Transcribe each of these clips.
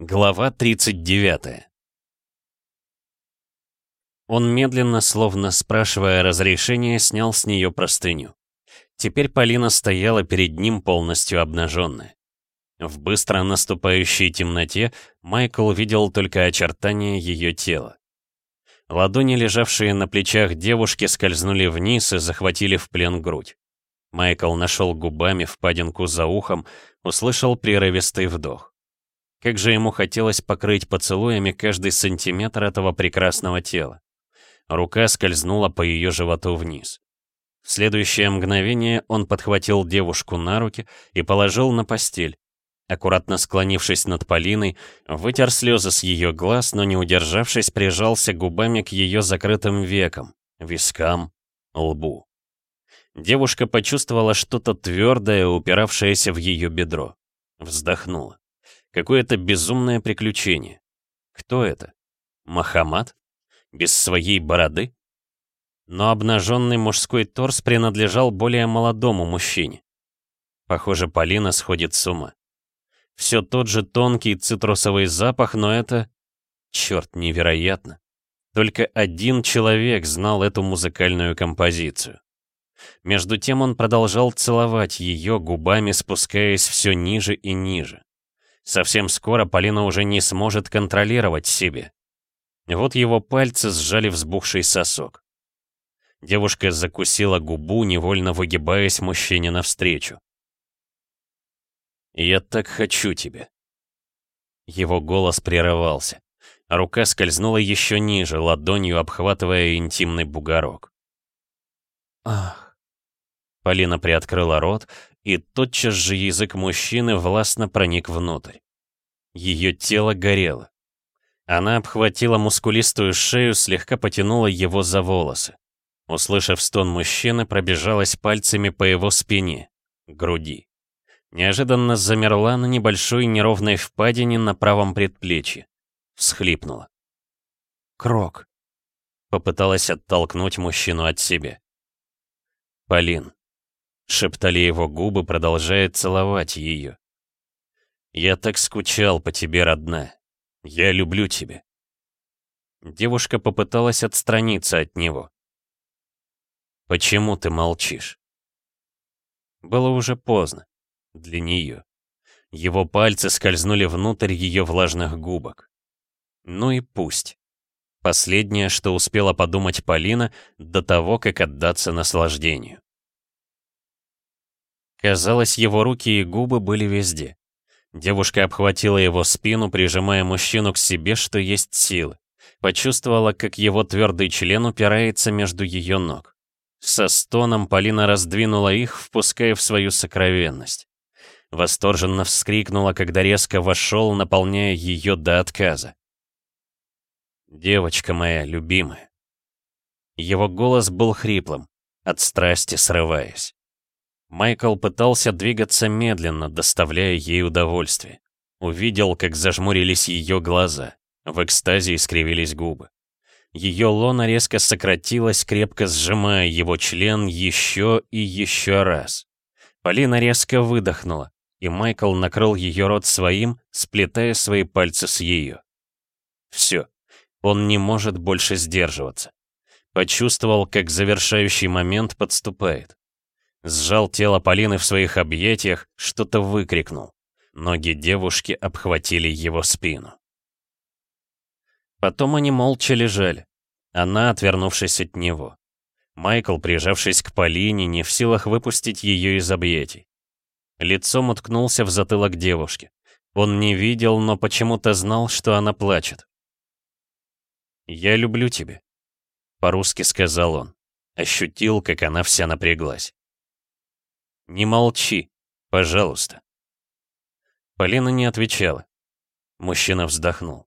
Глава 39 Он медленно, словно спрашивая разрешения, снял с нее простыню. Теперь Полина стояла перед ним полностью обнаженная. В быстро наступающей темноте Майкл видел только очертания ее тела. Ладони, лежавшие на плечах девушки, скользнули вниз и захватили в плен грудь. Майкл нашел губами впадинку за ухом, услышал прерывистый вдох. Как же ему хотелось покрыть поцелуями каждый сантиметр этого прекрасного тела. Рука скользнула по ее животу вниз. В следующее мгновение он подхватил девушку на руки и положил на постель. Аккуратно склонившись над Полиной, вытер слезы с ее глаз, но не удержавшись, прижался губами к ее закрытым векам, вискам, лбу. Девушка почувствовала что-то твердое, упиравшееся в ее бедро. Вздохнула. Какое-то безумное приключение. Кто это? Махамад? Без своей бороды? Но обнаженный мужской торс принадлежал более молодому мужчине. Похоже, Полина сходит с ума. Все тот же тонкий цитрусовый запах, но это... Черт, невероятно. Только один человек знал эту музыкальную композицию. Между тем он продолжал целовать ее, губами спускаясь все ниже и ниже. Совсем скоро Полина уже не сможет контролировать себе. Вот его пальцы сжали взбухший сосок. Девушка закусила губу, невольно выгибаясь мужчине навстречу. «Я так хочу тебя». Его голос прерывался. Рука скользнула еще ниже, ладонью обхватывая интимный бугорок. «Ах!» Полина приоткрыла рот, и тотчас же язык мужчины властно проник внутрь. Ее тело горело. Она обхватила мускулистую шею, слегка потянула его за волосы. Услышав стон мужчины, пробежалась пальцами по его спине, груди. Неожиданно замерла на небольшой неровной впадине на правом предплечье. Всхлипнула. «Крок!» Попыталась оттолкнуть мужчину от себя. «Полин, Шептали его губы, продолжая целовать ее. «Я так скучал по тебе, родная. Я люблю тебя». Девушка попыталась отстраниться от него. «Почему ты молчишь?» Было уже поздно. Для нее. Его пальцы скользнули внутрь ее влажных губок. Ну и пусть. Последнее, что успела подумать Полина до того, как отдаться наслаждению. Казалось, его руки и губы были везде. Девушка обхватила его спину, прижимая мужчину к себе, что есть силы. Почувствовала, как его твердый член упирается между ее ног. Со стоном Полина раздвинула их, впуская в свою сокровенность. Восторженно вскрикнула, когда резко вошел, наполняя ее до отказа. «Девочка моя любимая». Его голос был хриплым, от страсти срываясь. Майкл пытался двигаться медленно, доставляя ей удовольствие. Увидел, как зажмурились ее глаза. В экстазе искривились губы. Ее лона резко сократилась, крепко сжимая его член еще и еще раз. Полина резко выдохнула, и Майкл накрыл ее рот своим, сплетая свои пальцы с ее. Все, он не может больше сдерживаться. Почувствовал, как завершающий момент подступает. Сжал тело Полины в своих объятиях, что-то выкрикнул. Ноги девушки обхватили его спину. Потом они молча лежали. Она, отвернувшись от него. Майкл, прижавшись к Полине, не в силах выпустить ее из объятий. Лицом уткнулся в затылок девушки. Он не видел, но почему-то знал, что она плачет. «Я люблю тебя», — по-русски сказал он. Ощутил, как она вся напряглась. «Не молчи, пожалуйста». Полина не отвечала. Мужчина вздохнул.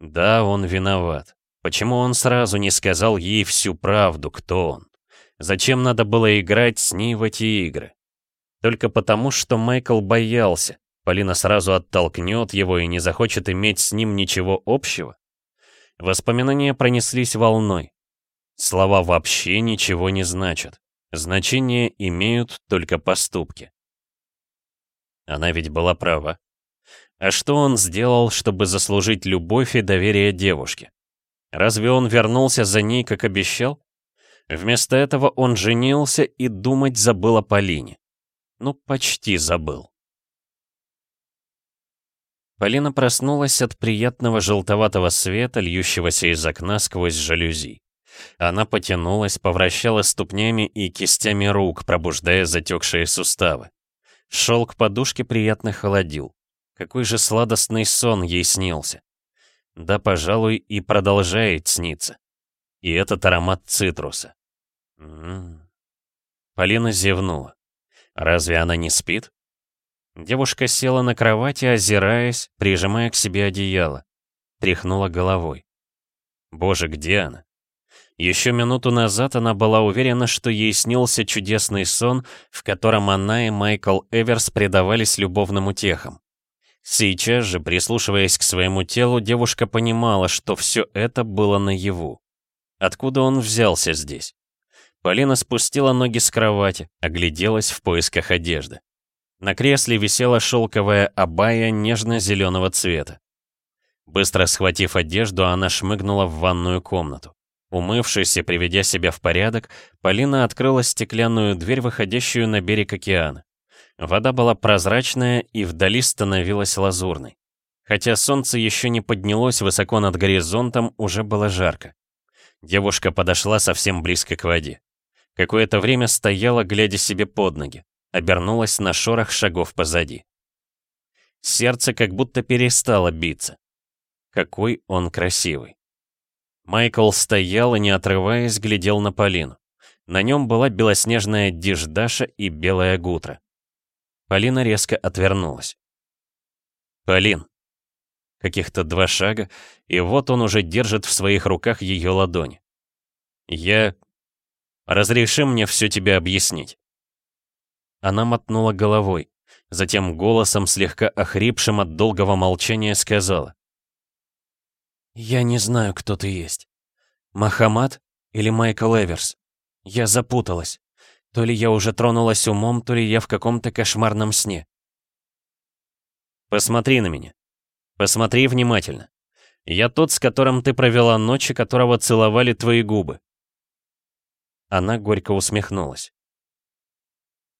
Да, он виноват. Почему он сразу не сказал ей всю правду, кто он? Зачем надо было играть с ней в эти игры? Только потому, что Майкл боялся. Полина сразу оттолкнет его и не захочет иметь с ним ничего общего? Воспоминания пронеслись волной. Слова вообще ничего не значат. Значение имеют только поступки. Она ведь была права. А что он сделал, чтобы заслужить любовь и доверие девушки? Разве он вернулся за ней, как обещал? Вместо этого он женился и думать забыл о Полине. Ну, почти забыл. Полина проснулась от приятного желтоватого света, льющегося из окна сквозь жалюзи. Она потянулась, повращала ступнями и кистями рук, пробуждая затекшие суставы. Шелк подушки приятно холодил. Какой же сладостный сон ей снился. Да, пожалуй, и продолжает сниться. И этот аромат цитруса. М -м -м. Полина зевнула. Разве она не спит? Девушка села на кровати, озираясь, прижимая к себе одеяло. Тряхнула головой. Боже, где она? Еще минуту назад она была уверена, что ей снился чудесный сон, в котором она и Майкл Эверс предавались любовным утехам. Сейчас же, прислушиваясь к своему телу, девушка понимала, что все это было наяву. Откуда он взялся здесь? Полина спустила ноги с кровати, огляделась в поисках одежды. На кресле висела шелковая абая нежно-зеленого цвета. Быстро схватив одежду, она шмыгнула в ванную комнату. Умывшись и приведя себя в порядок, Полина открыла стеклянную дверь, выходящую на берег океана. Вода была прозрачная и вдали становилась лазурной. Хотя солнце еще не поднялось высоко над горизонтом, уже было жарко. Девушка подошла совсем близко к воде. Какое-то время стояла, глядя себе под ноги обернулась на шорох шагов позади. Сердце как будто перестало биться. Какой он красивый. Майкл стоял и, не отрываясь, глядел на Полину. На нем была белоснежная диждаша и белая гутра. Полина резко отвернулась. «Полин!» Каких-то два шага, и вот он уже держит в своих руках ее ладонь. «Я... Разреши мне все тебе объяснить». Она мотнула головой. Затем голосом, слегка охрипшим от долгого молчания, сказала. «Я не знаю, кто ты есть. Махамад или Майкл Эверс? Я запуталась. То ли я уже тронулась умом, то ли я в каком-то кошмарном сне». «Посмотри на меня. Посмотри внимательно. Я тот, с которым ты провела ночь, и которого целовали твои губы». Она горько усмехнулась.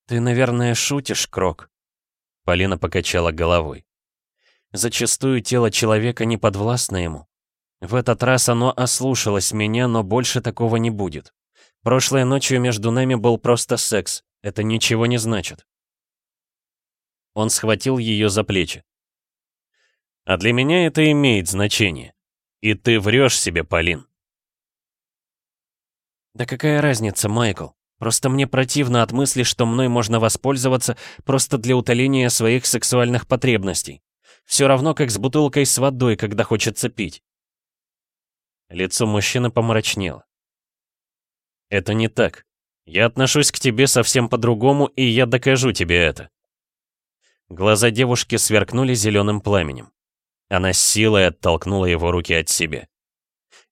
«Ты, наверное, шутишь, Крок?» Полина покачала головой. «Зачастую тело человека не подвластно ему. В этот раз оно ослушалось меня, но больше такого не будет. Прошлой ночью между нами был просто секс. Это ничего не значит». Он схватил ее за плечи. «А для меня это имеет значение. И ты врешь себе, Полин». «Да какая разница, Майкл? Просто мне противно от мысли, что мной можно воспользоваться просто для утоления своих сексуальных потребностей. Все равно, как с бутылкой с водой, когда хочется пить. Лицо мужчины помрачнело. «Это не так. Я отношусь к тебе совсем по-другому, и я докажу тебе это». Глаза девушки сверкнули зеленым пламенем. Она с силой оттолкнула его руки от себя.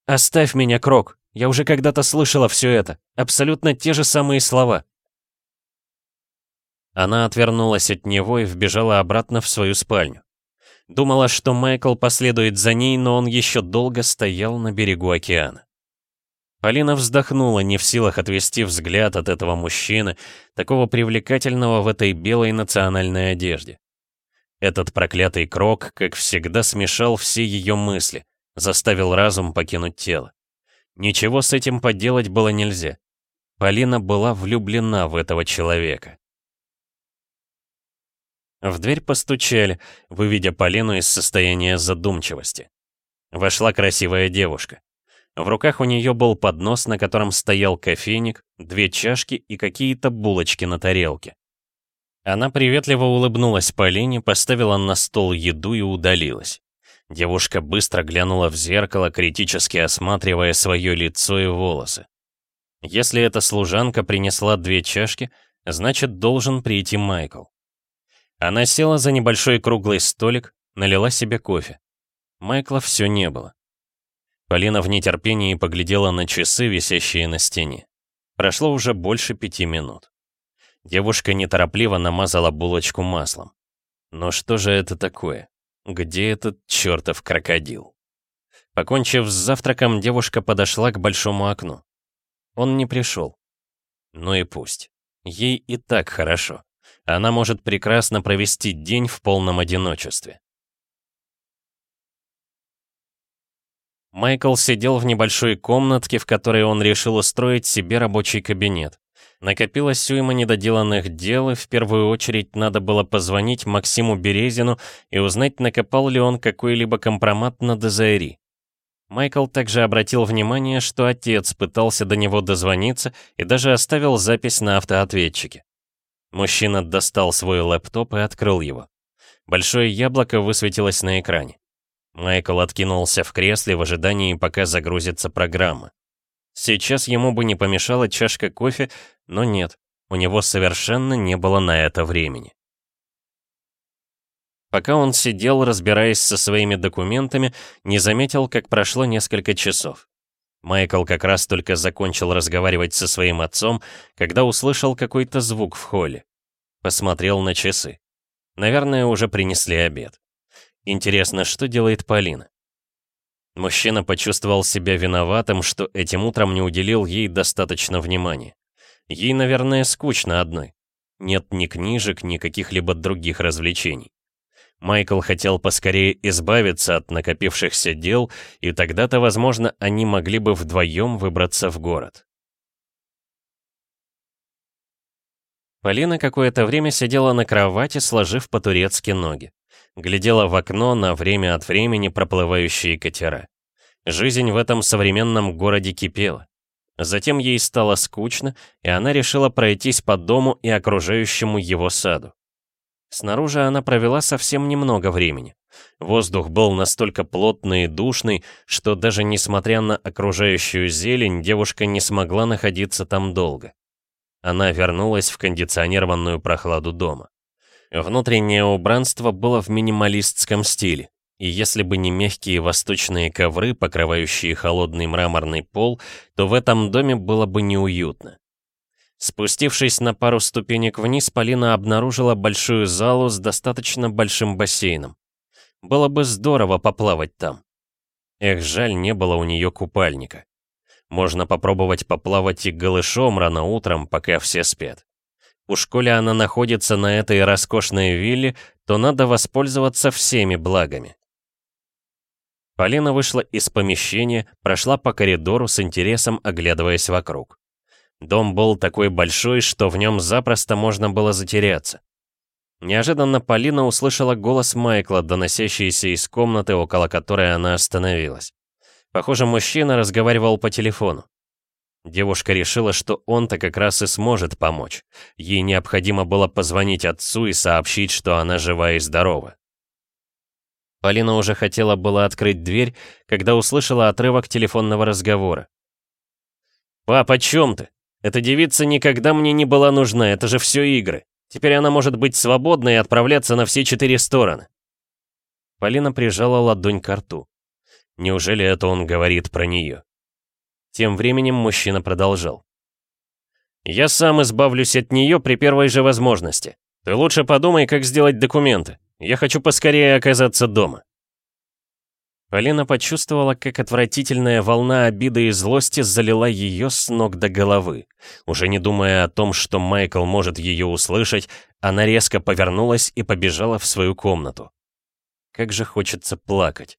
«Оставь меня, Крок! Я уже когда-то слышала все это. Абсолютно те же самые слова. Она отвернулась от него и вбежала обратно в свою спальню. Думала, что Майкл последует за ней, но он еще долго стоял на берегу океана. Полина вздохнула, не в силах отвести взгляд от этого мужчины, такого привлекательного в этой белой национальной одежде. Этот проклятый крок, как всегда, смешал все ее мысли, заставил разум покинуть тело. Ничего с этим поделать было нельзя. Полина была влюблена в этого человека. В дверь постучали, выведя Полину из состояния задумчивости. Вошла красивая девушка. В руках у нее был поднос, на котором стоял кофейник, две чашки и какие-то булочки на тарелке. Она приветливо улыбнулась Полине, поставила на стол еду и удалилась. Девушка быстро глянула в зеркало, критически осматривая свое лицо и волосы. Если эта служанка принесла две чашки, значит, должен прийти Майкл. Она села за небольшой круглый столик, налила себе кофе. Майкла все не было. Полина в нетерпении поглядела на часы, висящие на стене. Прошло уже больше пяти минут. Девушка неторопливо намазала булочку маслом. Но что же это такое? Где этот чертов крокодил? Покончив с завтраком, девушка подошла к большому окну. Он не пришел. Ну и пусть. Ей и так хорошо. Она может прекрасно провести день в полном одиночестве. Майкл сидел в небольшой комнатке, в которой он решил устроить себе рабочий кабинет. Накопилось уйма недоделанных дел, и в первую очередь надо было позвонить Максиму Березину и узнать, накопал ли он какой-либо компромат на Дезайри. Майкл также обратил внимание, что отец пытался до него дозвониться и даже оставил запись на автоответчике. Мужчина достал свой лэптоп и открыл его. Большое яблоко высветилось на экране. Майкл откинулся в кресле в ожидании, пока загрузится программа. Сейчас ему бы не помешала чашка кофе, но нет, у него совершенно не было на это времени. Пока он сидел, разбираясь со своими документами, не заметил, как прошло несколько часов. Майкл как раз только закончил разговаривать со своим отцом, когда услышал какой-то звук в холле. Посмотрел на часы. Наверное, уже принесли обед. Интересно, что делает Полина? Мужчина почувствовал себя виноватым, что этим утром не уделил ей достаточно внимания. Ей, наверное, скучно одной. Нет ни книжек, ни каких-либо других развлечений. Майкл хотел поскорее избавиться от накопившихся дел, и тогда-то, возможно, они могли бы вдвоем выбраться в город. Полина какое-то время сидела на кровати, сложив по-турецки ноги глядела в окно на время от времени проплывающие катера. Жизнь в этом современном городе кипела. Затем ей стало скучно, и она решила пройтись по дому и окружающему его саду. Снаружи она провела совсем немного времени. Воздух был настолько плотный и душный, что даже несмотря на окружающую зелень, девушка не смогла находиться там долго. Она вернулась в кондиционированную прохладу дома. Внутреннее убранство было в минималистском стиле, и если бы не мягкие восточные ковры, покрывающие холодный мраморный пол, то в этом доме было бы неуютно. Спустившись на пару ступенек вниз, Полина обнаружила большую залу с достаточно большим бассейном. Было бы здорово поплавать там. Эх, жаль, не было у нее купальника. Можно попробовать поплавать и голышом рано утром, пока все спят. Уж коли она находится на этой роскошной вилле, то надо воспользоваться всеми благами. Полина вышла из помещения, прошла по коридору с интересом, оглядываясь вокруг. Дом был такой большой, что в нем запросто можно было затеряться. Неожиданно Полина услышала голос Майкла, доносящийся из комнаты, около которой она остановилась. Похоже, мужчина разговаривал по телефону. Девушка решила, что он-то как раз и сможет помочь. Ей необходимо было позвонить отцу и сообщить, что она жива и здорова. Полина уже хотела было открыть дверь, когда услышала отрывок телефонного разговора. «Пап, о чем ты? Эта девица никогда мне не была нужна, это же все игры. Теперь она может быть свободна и отправляться на все четыре стороны». Полина прижала ладонь к рту. Неужели это он говорит про нее? Тем временем мужчина продолжал. «Я сам избавлюсь от нее при первой же возможности. Ты лучше подумай, как сделать документы. Я хочу поскорее оказаться дома». Полина почувствовала, как отвратительная волна обиды и злости залила ее с ног до головы. Уже не думая о том, что Майкл может ее услышать, она резко повернулась и побежала в свою комнату. Как же хочется плакать.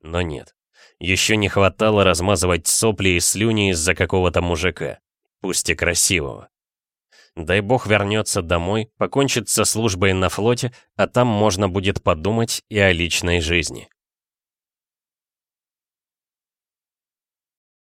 Но нет. Еще не хватало размазывать сопли и слюни из-за какого-то мужика, пусть и красивого. Дай бог вернется домой, покончит со службой на флоте, а там можно будет подумать и о личной жизни.